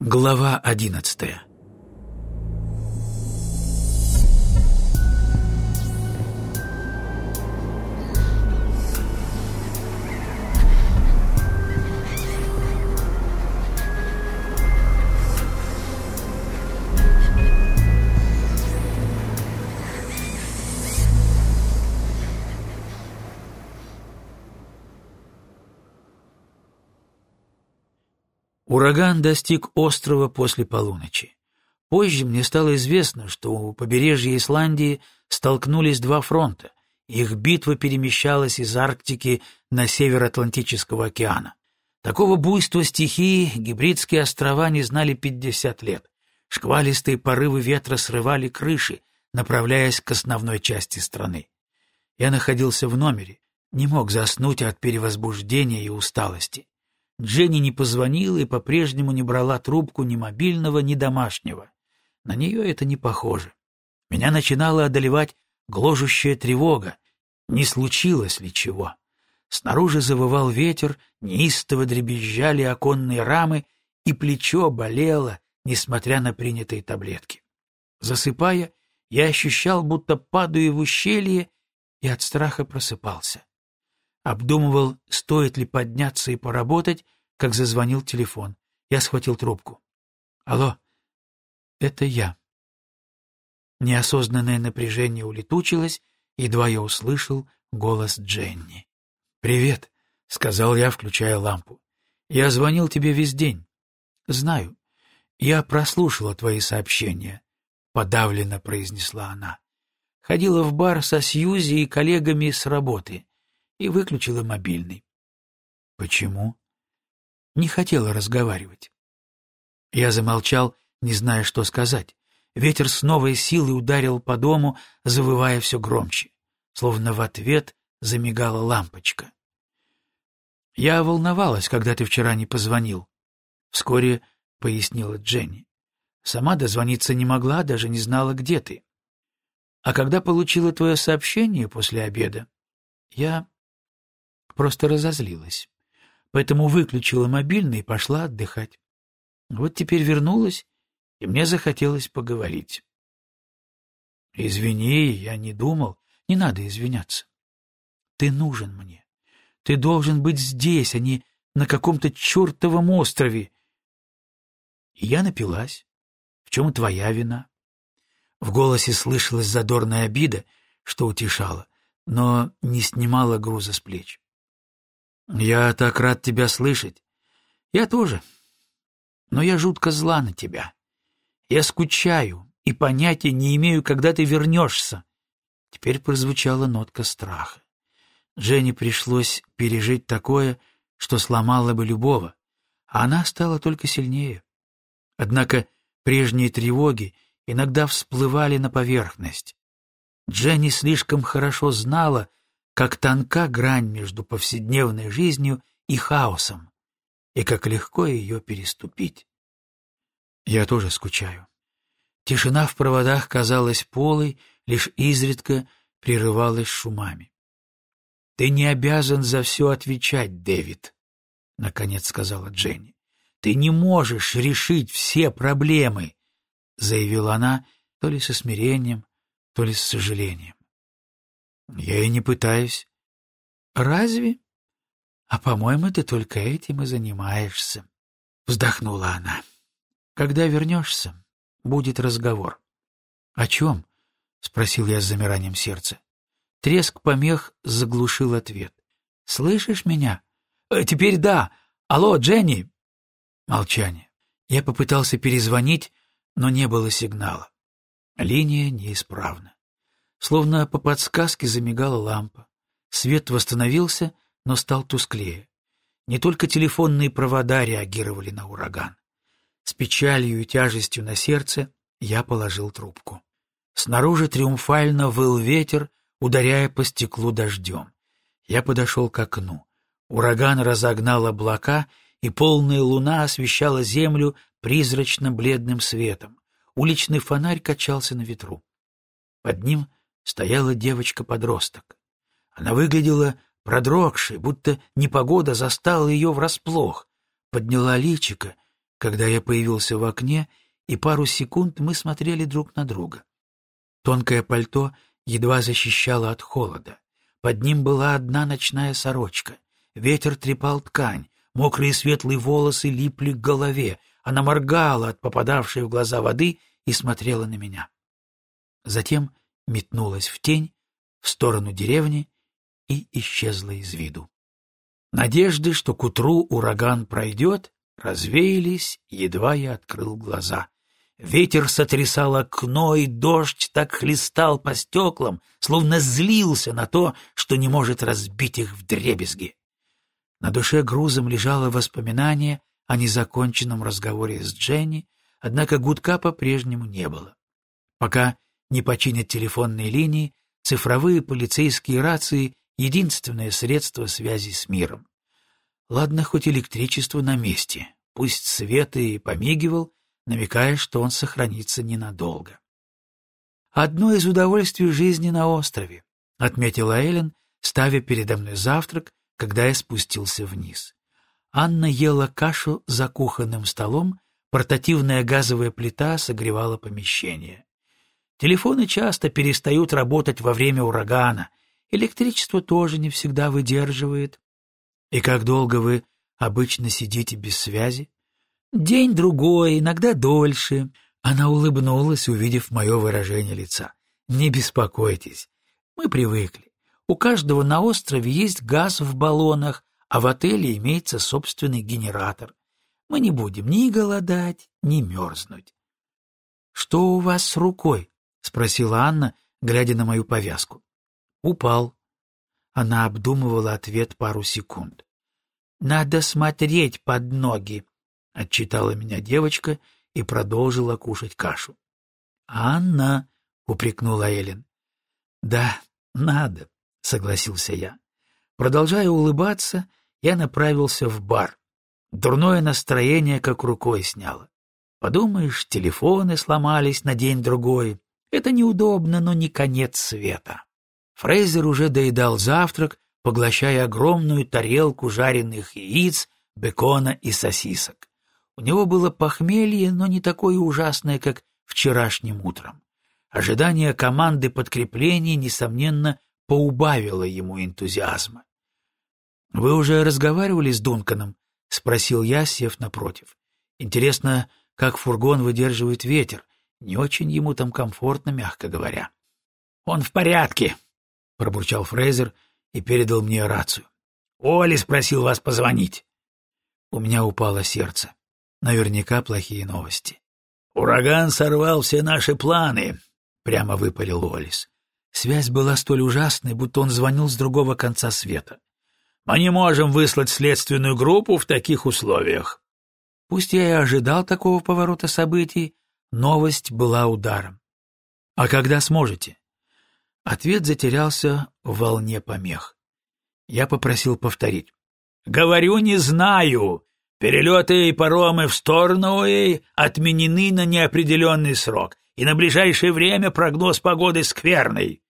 Глава одиннадцатая Ураган достиг острова после полуночи. Позже мне стало известно, что у побережья Исландии столкнулись два фронта, их битва перемещалась из Арктики на север Атлантического океана. Такого буйства стихии гибридские острова не знали 50 лет. Шквалистые порывы ветра срывали крыши, направляясь к основной части страны. Я находился в номере, не мог заснуть от перевозбуждения и усталости. Дженни не позвонила и по-прежнему не брала трубку ни мобильного, ни домашнего. На нее это не похоже. Меня начинала одолевать гложущая тревога. Не случилось ли чего? Снаружи завывал ветер, неистово дребезжали оконные рамы, и плечо болело, несмотря на принятые таблетки. Засыпая, я ощущал, будто падаю в ущелье, и от страха просыпался. Обдумывал, стоит ли подняться и поработать, как зазвонил телефон. Я схватил трубку. «Алло, это я». Неосознанное напряжение улетучилось, едва я услышал голос Дженни. «Привет», — сказал я, включая лампу. «Я звонил тебе весь день». «Знаю. Я прослушала твои сообщения», — подавленно произнесла она. Ходила в бар со Сьюзи и коллегами с работы и выключила мобильный. Почему? Не хотела разговаривать. Я замолчал, не зная, что сказать. Ветер с новой силой ударил по дому, завывая все громче. Словно в ответ замигала лампочка. «Я волновалась, когда ты вчера не позвонил», — вскоре пояснила Дженни. «Сама дозвониться не могла, даже не знала, где ты. А когда получила твое сообщение после обеда, я просто разозлилась. Поэтому выключила мобильный и пошла отдыхать. Вот теперь вернулась, и мне захотелось поговорить. Извини, я не думал. Не надо извиняться. Ты нужен мне. Ты должен быть здесь, а не на каком-то чертовом острове. И я напилась. В чем твоя вина? В голосе слышалась задорная обида, что утешала, но не снимала груза с плеч. «Я так рад тебя слышать. Я тоже. Но я жутко зла на тебя. Я скучаю и понятия не имею, когда ты вернешься». Теперь прозвучала нотка страха. Жене пришлось пережить такое, что сломало бы любого, а она стала только сильнее. Однако прежние тревоги иногда всплывали на поверхность. Дженни слишком хорошо знала, как тонка грань между повседневной жизнью и хаосом, и как легко ее переступить. Я тоже скучаю. Тишина в проводах казалась полой, лишь изредка прерывалась шумами. — Ты не обязан за все отвечать, Дэвид, — наконец сказала Дженни. — Ты не можешь решить все проблемы, — заявила она то ли со смирением, то ли с сожалением. Я и не пытаюсь. Разве? А, по-моему, ты только этим и занимаешься. Вздохнула она. Когда вернешься, будет разговор. О чем? Спросил я с замиранием сердца. Треск помех заглушил ответ. Слышишь меня? Э, теперь да. Алло, Дженни. Молчание. Я попытался перезвонить, но не было сигнала. Линия неисправна. Словно по подсказке замигала лампа. Свет восстановился, но стал тусклее. Не только телефонные провода реагировали на ураган. С печалью и тяжестью на сердце я положил трубку. Снаружи триумфально выл ветер, ударяя по стеклу дождем. Я подошел к окну. Ураган разогнал облака, и полная луна освещала землю призрачно-бледным светом. Уличный фонарь качался на ветру. Под ним стояла девочка-подросток. Она выглядела продрогшей, будто непогода застала ее врасплох, подняла личико, когда я появился в окне, и пару секунд мы смотрели друг на друга. Тонкое пальто едва защищало от холода. Под ним была одна ночная сорочка. Ветер трепал ткань, мокрые светлые волосы липли к голове. Она моргала от попадавшей в глаза воды и смотрела на меня. Затем метнулась в тень, в сторону деревни и исчезла из виду. Надежды, что к утру ураган пройдет, развеялись, едва я открыл глаза. Ветер сотрясал окно, и дождь так хлестал по стеклам, словно злился на то, что не может разбить их в дребезги. На душе грузом лежало воспоминание о незаконченном разговоре с Дженни, однако гудка по-прежнему не было. Пока не починят телефонные линии, цифровые полицейские рации — единственное средство связи с миром. Ладно, хоть электричество на месте, пусть свет и помигивал, намекая, что он сохранится ненадолго. «Одно из удовольствий жизни на острове», — отметила Эллен, ставя передо мной завтрак, когда я спустился вниз. Анна ела кашу за кухонным столом, портативная газовая плита согревала помещение. Телефоны часто перестают работать во время урагана, электричество тоже не всегда выдерживает. И как долго вы обычно сидите без связи? День-другой, иногда дольше. Она улыбнулась, увидев мое выражение лица. Не беспокойтесь, мы привыкли. У каждого на острове есть газ в баллонах, а в отеле имеется собственный генератор. Мы не будем ни голодать, ни мерзнуть. — Что у вас с рукой? — спросила Анна, глядя на мою повязку. — Упал. Она обдумывала ответ пару секунд. — Надо смотреть под ноги, — отчитала меня девочка и продолжила кушать кашу. — Анна, — упрекнула Эллен. — Да, надо, — согласился я. Продолжая улыбаться, я направился в бар. Дурное настроение как рукой сняло. Подумаешь, телефоны сломались на день-другой. Это неудобно, но не конец света. Фрейзер уже доедал завтрак, поглощая огромную тарелку жареных яиц, бекона и сосисок. У него было похмелье, но не такое ужасное, как вчерашним утром. Ожидание команды подкрепления, несомненно, поубавило ему энтузиазма. — Вы уже разговаривали с Дунканом? — спросил я, сев напротив. — Интересно, как фургон выдерживает ветер. Не очень ему там комфортно, мягко говоря. — Он в порядке, — пробурчал Фрейзер и передал мне рацию. — Оли спросил вас позвонить. У меня упало сердце. Наверняка плохие новости. — Ураган сорвал все наши планы, — прямо выпалил Олис. Связь была столь ужасной, будто он звонил с другого конца света. Мы не можем выслать следственную группу в таких условиях. Пусть я и ожидал такого поворота событий, новость была ударом. А когда сможете? Ответ затерялся в волне помех. Я попросил повторить. «Говорю, не знаю. Перелеты и паромы в сторону и отменены на неопределенный срок, и на ближайшее время прогноз погоды скверный».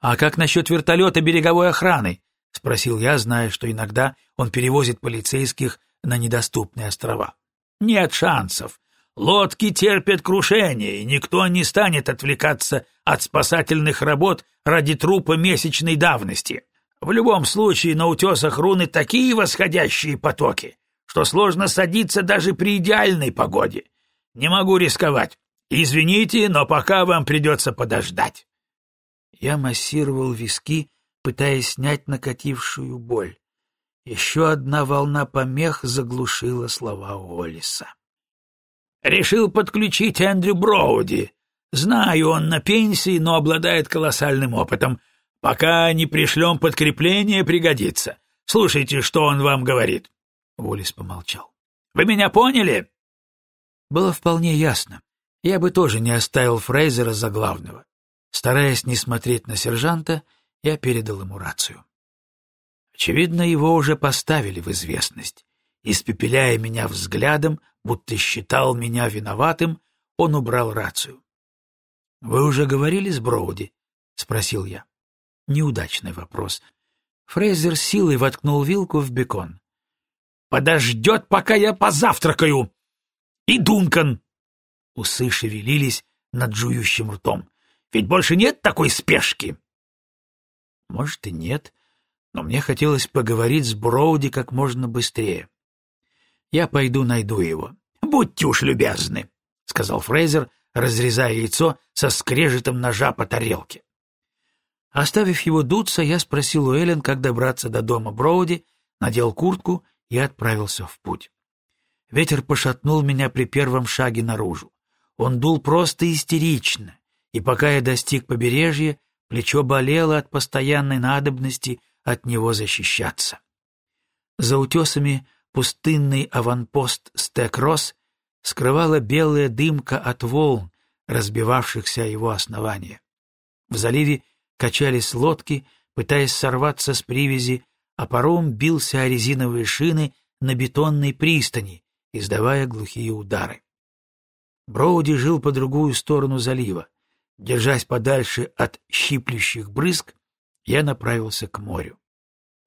«А как насчет вертолета береговой охраны? — спросил я, зная, что иногда он перевозит полицейских на недоступные острова. «Нет шансов. Лодки терпят крушение, и никто не станет отвлекаться от спасательных работ ради трупа месячной давности. В любом случае на утесах руны такие восходящие потоки, что сложно садиться даже при идеальной погоде. Не могу рисковать. Извините, но пока вам придется подождать». Я массировал виски, пытаясь снять накатившую боль. Еще одна волна помех заглушила слова Уоллиса. «Решил подключить Эндрю Броуди. Знаю, он на пенсии, но обладает колоссальным опытом. Пока не пришлем подкрепление, пригодится. Слушайте, что он вам говорит». Уоллис помолчал. «Вы меня поняли?» Было вполне ясно. Я бы тоже не оставил Фрейзера за главного. Стараясь не смотреть на сержанта, я передал ему рацию. Очевидно, его уже поставили в известность. Испепеляя меня взглядом, будто считал меня виноватым, он убрал рацию. — Вы уже говорили с Броуди? — спросил я. Неудачный вопрос. Фрейзер силой воткнул вилку в бекон. — Подождет, пока я позавтракаю! И Дункан. Усы шевелились над жующим ртом. Ведь больше нет такой спешки. Может и нет, но мне хотелось поговорить с Броуди как можно быстрее. Я пойду найду его. Будьте уж любезны, — сказал Фрейзер, разрезая яйцо со скрежетом ножа по тарелке. Оставив его дуться, я спросил у Эллен, как добраться до дома Броуди, надел куртку и отправился в путь. Ветер пошатнул меня при первом шаге наружу. Он дул просто истерично, и пока я достиг побережья, плечо болело от постоянной надобности от него защищаться. За утесами пустынный аванпост Стек-Рос скрывала белая дымка от волн, разбивавшихся о его основание. В заливе качались лодки, пытаясь сорваться с привязи, а паром бился о резиновые шины на бетонной пристани, издавая глухие удары. Броуди жил по другую сторону залива. Держась подальше от щиплющих брызг, я направился к морю.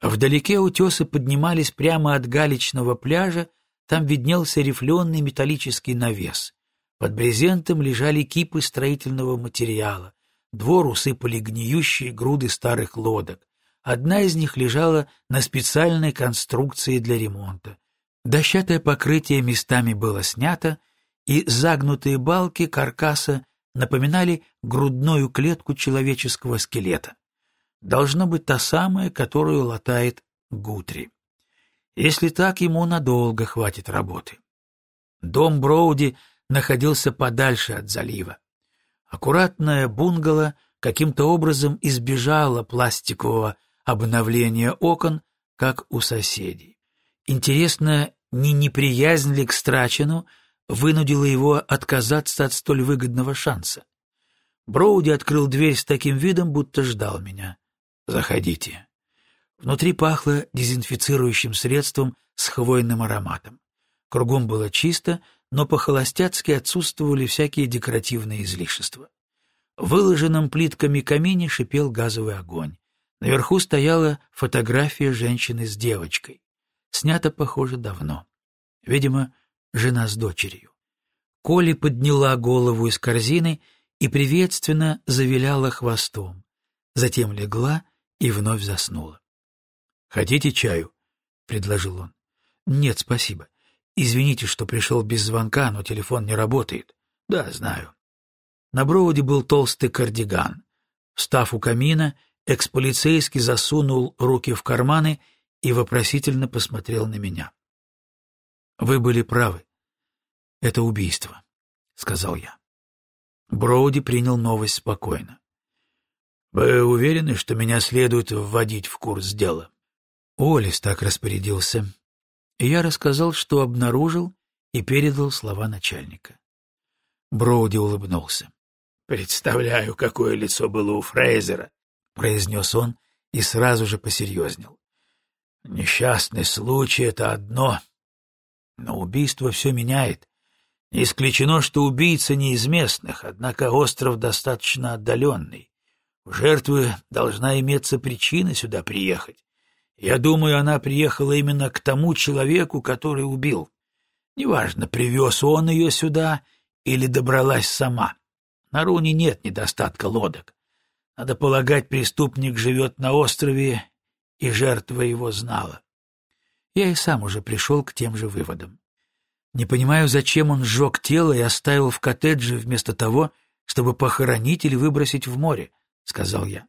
Вдалеке утесы поднимались прямо от галечного пляжа, там виднелся рифленый металлический навес. Под брезентом лежали кипы строительного материала. Двор усыпали гниющие груды старых лодок. Одна из них лежала на специальной конструкции для ремонта. Дощатое покрытие местами было снято, и загнутые балки каркаса напоминали грудную клетку человеческого скелета. Должно быть та самая, которую латает Гутри. Если так, ему надолго хватит работы. Дом Броуди находился подальше от залива. Аккуратная бунгало каким-то образом избежала пластикового обновления окон, как у соседей. Интересно, не неприязнь ли к Страчину вынудила его отказаться от столь выгодного шанса? Броуди открыл дверь с таким видом, будто ждал меня. «Заходите». Внутри пахло дезинфицирующим средством с хвойным ароматом. Кругом было чисто, но по-холостяцки отсутствовали всякие декоративные излишества. В выложенном плитками камине шипел газовый огонь. Наверху стояла фотография женщины с девочкой. Снята, похоже, давно. Видимо, жена с дочерью. Коли подняла голову из корзины и приветственно завиляла хвостом. Затем легла и вновь заснула. «Хотите чаю?» — предложил он. «Нет, спасибо. Извините, что пришел без звонка, но телефон не работает». «Да, знаю». На проводе был толстый кардиган. Встав у камина, экс-полицейский засунул руки в карманы и вопросительно посмотрел на меня. «Вы были правы. Это убийство», — сказал я. Броуди принял новость спокойно. «Вы уверены, что меня следует вводить в курс дела?» Олис так распорядился. И я рассказал, что обнаружил, и передал слова начальника. Броуди улыбнулся. «Представляю, какое лицо было у Фрейзера», — произнес он и сразу же посерьезнел. «Несчастный случай — это одно, но убийство все меняет. Не исключено, что убийца не из местных, однако остров достаточно отдаленный. У жертвы должна иметься причина сюда приехать. Я думаю, она приехала именно к тому человеку, который убил. Неважно, привез он ее сюда или добралась сама. На Руне нет недостатка лодок. Надо полагать, преступник живет на острове, и жертва его знала. Я и сам уже пришел к тем же выводам. Не понимаю, зачем он сжег тело и оставил в коттедже вместо того, чтобы похоронить или выбросить в море, — сказал я.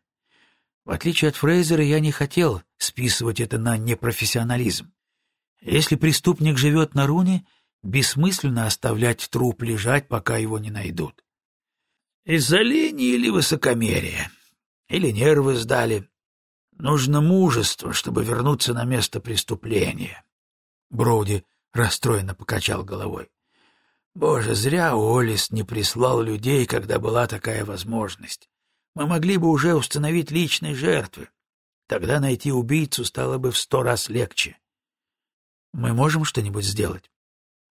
В отличие от Фрейзера, я не хотел списывать это на непрофессионализм. Если преступник живет на руне, бессмысленно оставлять труп лежать, пока его не найдут. Из-за лени или высокомерия, или нервы сдали. Нужно мужество, чтобы вернуться на место преступления. Броуди расстроенно покачал головой. Боже, зря Олис не прислал людей, когда была такая возможность мы могли бы уже установить личные жертвы. Тогда найти убийцу стало бы в сто раз легче. Мы можем что-нибудь сделать?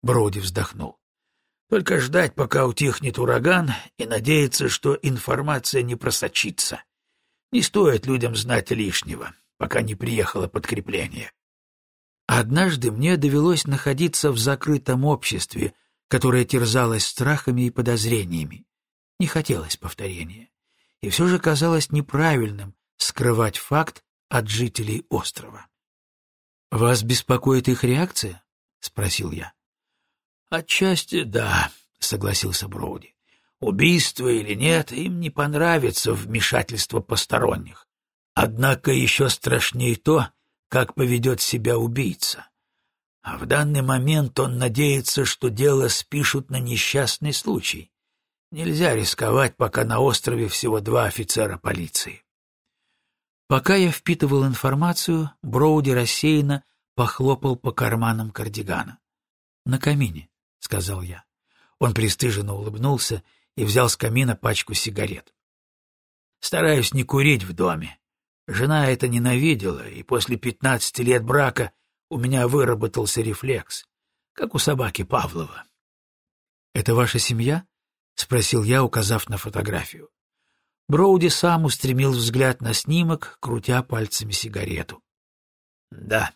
Броуди вздохнул. Только ждать, пока утихнет ураган, и надеяться, что информация не просочится. Не стоит людям знать лишнего, пока не приехало подкрепление. Однажды мне довелось находиться в закрытом обществе, которая терзалась страхами и подозрениями. Не хотелось повторения. И все же казалось неправильным скрывать факт от жителей острова. «Вас беспокоит их реакция?» — спросил я. «Отчасти да», — согласился Броуди. «Убийство или нет, им не понравится вмешательство посторонних. Однако еще страшнее то, как поведет себя убийца. А в данный момент он надеется, что дело спишут на несчастный случай. Нельзя рисковать, пока на острове всего два офицера полиции. Пока я впитывал информацию, Броуди рассеянно похлопал по карманам кардигана. «На камине», — сказал я. Он пристыженно улыбнулся и взял с камина пачку сигарет. «Стараюсь не курить в доме. Жена это ненавидела, и после пятнадцати лет брака у меня выработался рефлекс, как у собаки Павлова. — Это ваша семья? — спросил я, указав на фотографию. Броуди сам устремил взгляд на снимок, крутя пальцами сигарету. — Да.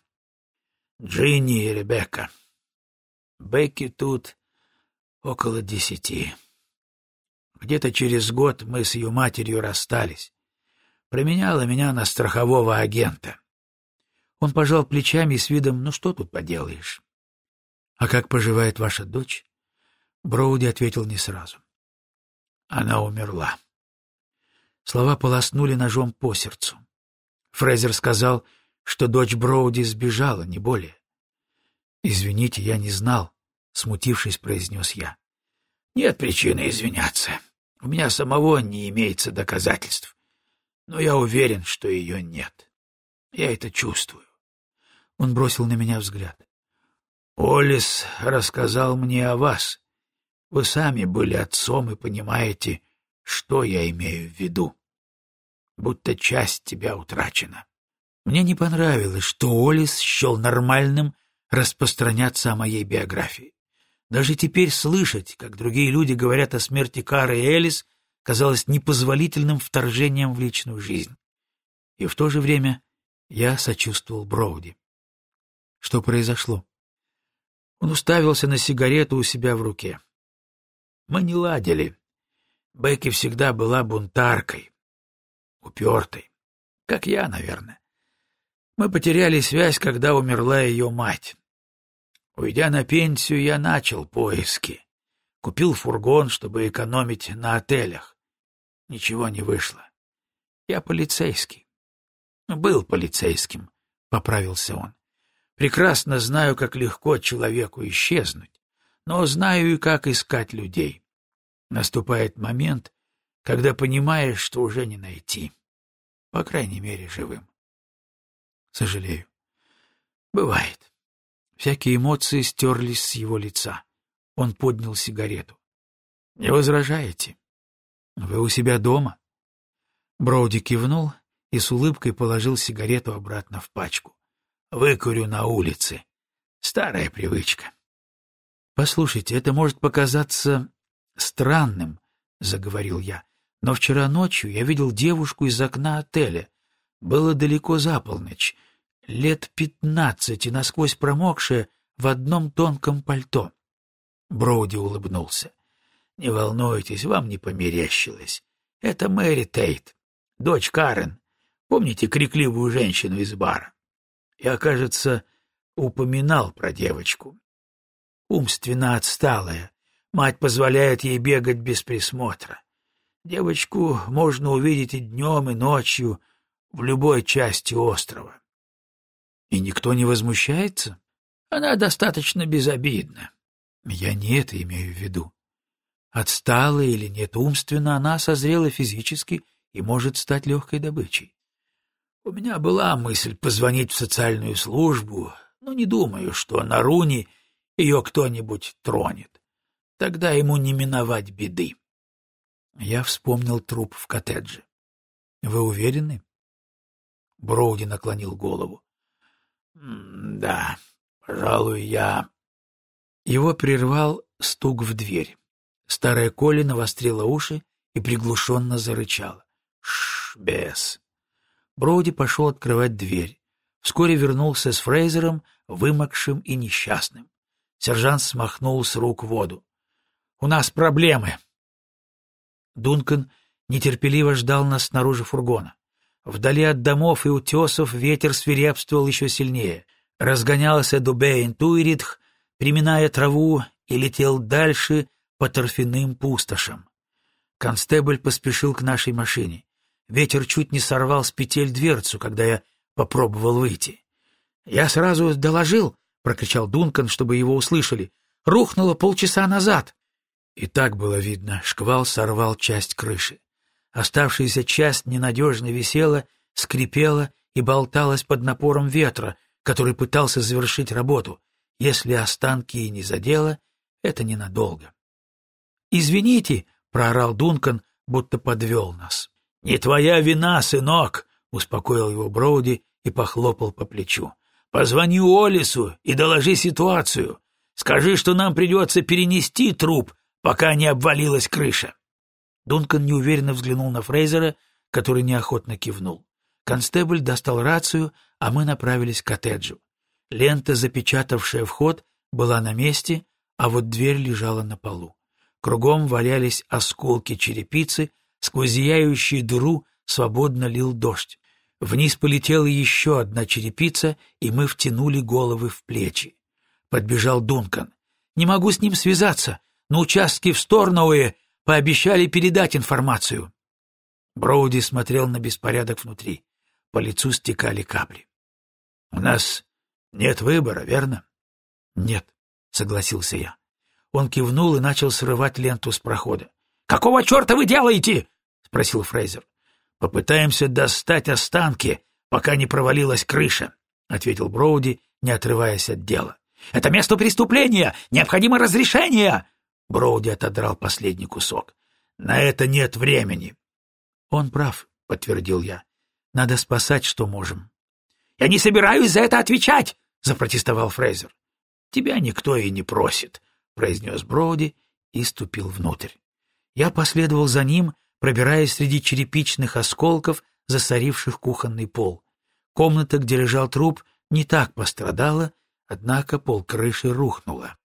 Джинни и Ребекка. Бекки тут около десяти. Где-то через год мы с ее матерью расстались. Променяла меня на страхового агента. Он пожал плечами с видом «Ну что тут поделаешь?» «А как поживает ваша дочь?» Броуди ответил не сразу. «Она умерла». Слова полоснули ножом по сердцу. Фрезер сказал, что дочь Броуди сбежала, не более. «Извините, я не знал», — смутившись, произнес я. «Нет причины извиняться. У меня самого не имеется доказательств. Но я уверен, что ее нет. Я это чувствую. Он бросил на меня взгляд. «Олис рассказал мне о вас. Вы сами были отцом и понимаете, что я имею в виду. Будто часть тебя утрачена. Мне не понравилось, что Олис счел нормальным распространяться о моей биографии. Даже теперь слышать, как другие люди говорят о смерти Кары и Элис, казалось непозволительным вторжением в личную жизнь. И в то же время я сочувствовал Броуди. Что произошло? Он уставился на сигарету у себя в руке. Мы не ладили. Бекки всегда была бунтаркой, упертой, как я, наверное. Мы потеряли связь, когда умерла ее мать. Уйдя на пенсию, я начал поиски. Купил фургон, чтобы экономить на отелях. Ничего не вышло. Я полицейский. Был полицейским, — поправился он. Прекрасно знаю, как легко человеку исчезнуть, но знаю и как искать людей. Наступает момент, когда понимаешь, что уже не найти. По крайней мере, живым. Сожалею. Бывает. Всякие эмоции стерлись с его лица. Он поднял сигарету. — Не возражаете? — Вы у себя дома? Броуди кивнул и с улыбкой положил сигарету обратно в пачку. Выкурю на улице. Старая привычка. Послушайте, это может показаться странным, заговорил я. Но вчера ночью я видел девушку из окна отеля. Было далеко за полночь, лет пятнадцать и насквозь промокшая в одном тонком пальто. Броуди улыбнулся. Не волнуйтесь, вам не померещилось. Это Мэри Тейт, дочь Карен. Помните крикливую женщину из бара? Я, кажется, упоминал про девочку. Умственно отсталая. Мать позволяет ей бегать без присмотра. Девочку можно увидеть и днем, и ночью в любой части острова. И никто не возмущается? Она достаточно безобидна. Я не это имею в виду. Отсталая или нет умственно, она созрела физически и может стать легкой добычей. У меня была мысль позвонить в социальную службу, но не думаю, что на Руни ее кто-нибудь тронет. Тогда ему не миновать беды. Я вспомнил труп в коттедже. — Вы уверены? Броуди наклонил голову. — Да, пожалуй, я... Его прервал стук в дверь. Старая Коля навострила уши и приглушенно зарычала. — Шш, бес! Броуди пошел открывать дверь. Вскоре вернулся с Фрейзером, вымокшим и несчастным. Сержант смахнул с рук воду. «У нас проблемы!» Дункан нетерпеливо ждал нас снаружи фургона. Вдали от домов и утесов ветер свирепствовал еще сильнее. Разгонялся Дубейн Туиритх, приминая траву, и летел дальше по торфяным пустошам. Констебль поспешил к нашей машине. Ветер чуть не сорвал с петель дверцу, когда я попробовал выйти. «Я сразу доложил», — прокричал Дункан, чтобы его услышали. «Рухнуло полчаса назад». И так было видно, шквал сорвал часть крыши. Оставшаяся часть ненадежно висела, скрипела и болталась под напором ветра, который пытался завершить работу. Если останки и не задело, это ненадолго. «Извините», — проорал Дункан, будто подвел нас. «Не твоя вина, сынок», — успокоил его Броуди и похлопал по плечу. «Позвони Олису и доложи ситуацию. Скажи, что нам придется перенести труп, пока не обвалилась крыша». Дункан неуверенно взглянул на Фрейзера, который неохотно кивнул. Констебль достал рацию, а мы направились к коттеджу. Лента, запечатавшая вход, была на месте, а вот дверь лежала на полу. Кругом валялись осколки черепицы, сквозь зияющую дыру свободно лил дождь. Вниз полетела еще одна черепица, и мы втянули головы в плечи. Подбежал Дункан. «Не могу с ним связаться. На участке в Сторноуэ Пообещали передать информацию. Броуди смотрел на беспорядок внутри. По лицу стекали капли. — У нас нет выбора, верно? — Нет, — согласился я. Он кивнул и начал срывать ленту с прохода. — Какого черта вы делаете? — спросил Фрейзер. — Попытаемся достать останки, пока не провалилась крыша, — ответил Броуди, не отрываясь от дела. — Это место преступления! Необходимо разрешение! Броуди отодрал последний кусок. «На это нет времени». «Он прав», — подтвердил я. «Надо спасать, что можем». «Я не собираюсь за это отвечать!» — запротестовал Фрейзер. «Тебя никто и не просит», — произнес Броуди и ступил внутрь. Я последовал за ним, пробираясь среди черепичных осколков, засоривших кухонный пол. Комната, где лежал труп, не так пострадала, однако пол крыши рухнула.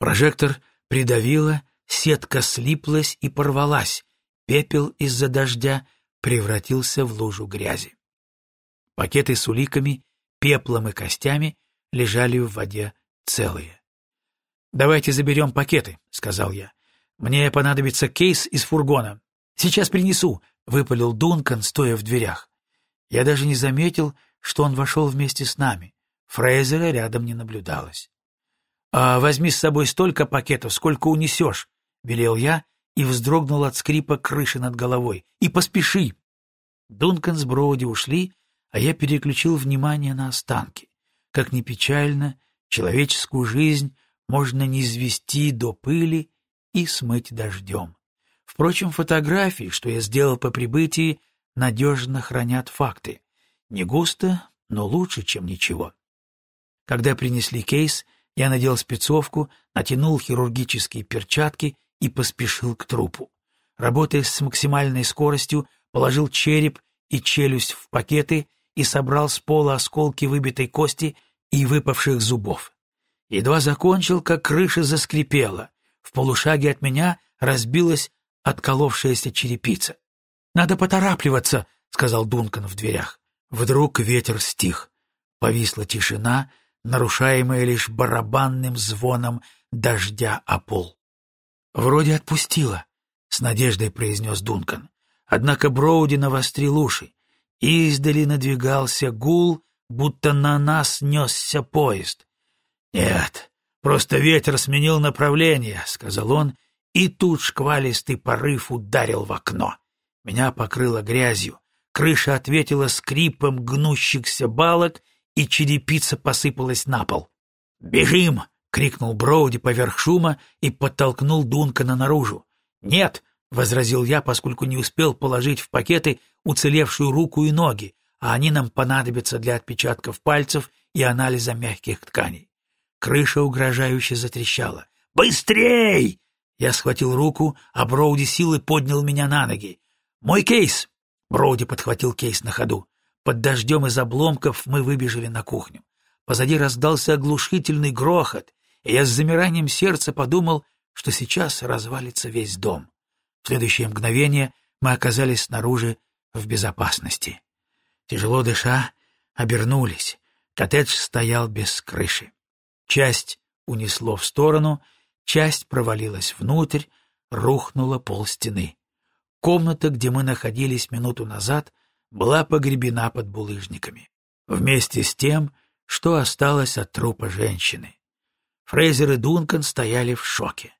Прожектор придавило, сетка слиплась и порвалась, пепел из-за дождя превратился в лужу грязи. Пакеты с уликами, пеплом и костями лежали в воде целые. «Давайте заберем пакеты», — сказал я. «Мне понадобится кейс из фургона. Сейчас принесу», — выпалил Дункан, стоя в дверях. Я даже не заметил, что он вошел вместе с нами. Фрейзера рядом не наблюдалось. «А возьми с собой столько пакетов, сколько унесешь», — велел я и вздрогнул от скрипа крыши над головой. «И поспеши!» Дункан с Броуди ушли, а я переключил внимание на останки. Как ни печально, человеческую жизнь можно не извести до пыли и смыть дождем. Впрочем, фотографии, что я сделал по прибытии, надежно хранят факты. Не густо, но лучше, чем ничего. Когда принесли кейс — я надел спецовку, натянул хирургические перчатки и поспешил к трупу. Работая с максимальной скоростью, положил череп и челюсть в пакеты и собрал с пола осколки выбитой кости и выпавших зубов. Едва закончил, как крыша заскрипела. В полушаге от меня разбилась отколовшаяся черепица. «Надо поторапливаться», — сказал Дункан в дверях. Вдруг ветер стих. Повисла тишина, нарушаемое лишь барабанным звоном дождя о пол. «Вроде отпустила», — с надеждой произнес Дункан. Однако Броуди навострил уши. Издали надвигался гул, будто на нас несся поезд. «Нет, просто ветер сменил направление», — сказал он, и тут шквалистый порыв ударил в окно. Меня покрыло грязью. Крыша ответила скрипом гнущихся балок, и черепица посыпалась на пол. «Бежим!» — крикнул Броуди поверх шума и подтолкнул Дункана наружу. «Нет!» — возразил я, поскольку не успел положить в пакеты уцелевшую руку и ноги, а они нам понадобятся для отпечатков пальцев и анализа мягких тканей. Крыша угрожающе затрещала. «Быстрей!» Я схватил руку, а Броуди силой поднял меня на ноги. «Мой кейс!» Броуди подхватил кейс на ходу. Под дождем из обломков мы выбежали на кухню. Позади раздался оглушительный грохот. и я с замиранием сердца подумал, что сейчас развалится весь дом. В следующее мгновение мы оказались снаружи в безопасности. Тяжело дыша, обернулись. Коттедж стоял без крыши. Часть унесло в сторону, часть провалилась внутрь, рухнула пол стены. Комната, где мы находились минуту назад, была погребена под булыжниками. Вместе с тем, что осталось от трупа женщины. Фрейзер и Дункан стояли в шоке.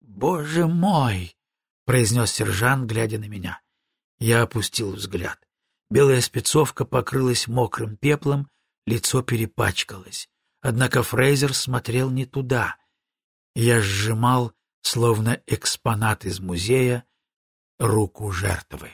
«Боже мой!» — произнес сержант, глядя на меня. Я опустил взгляд. Белая спецовка покрылась мокрым пеплом, лицо перепачкалось. Однако Фрейзер смотрел не туда. Я сжимал, словно экспонат из музея, руку жертвы.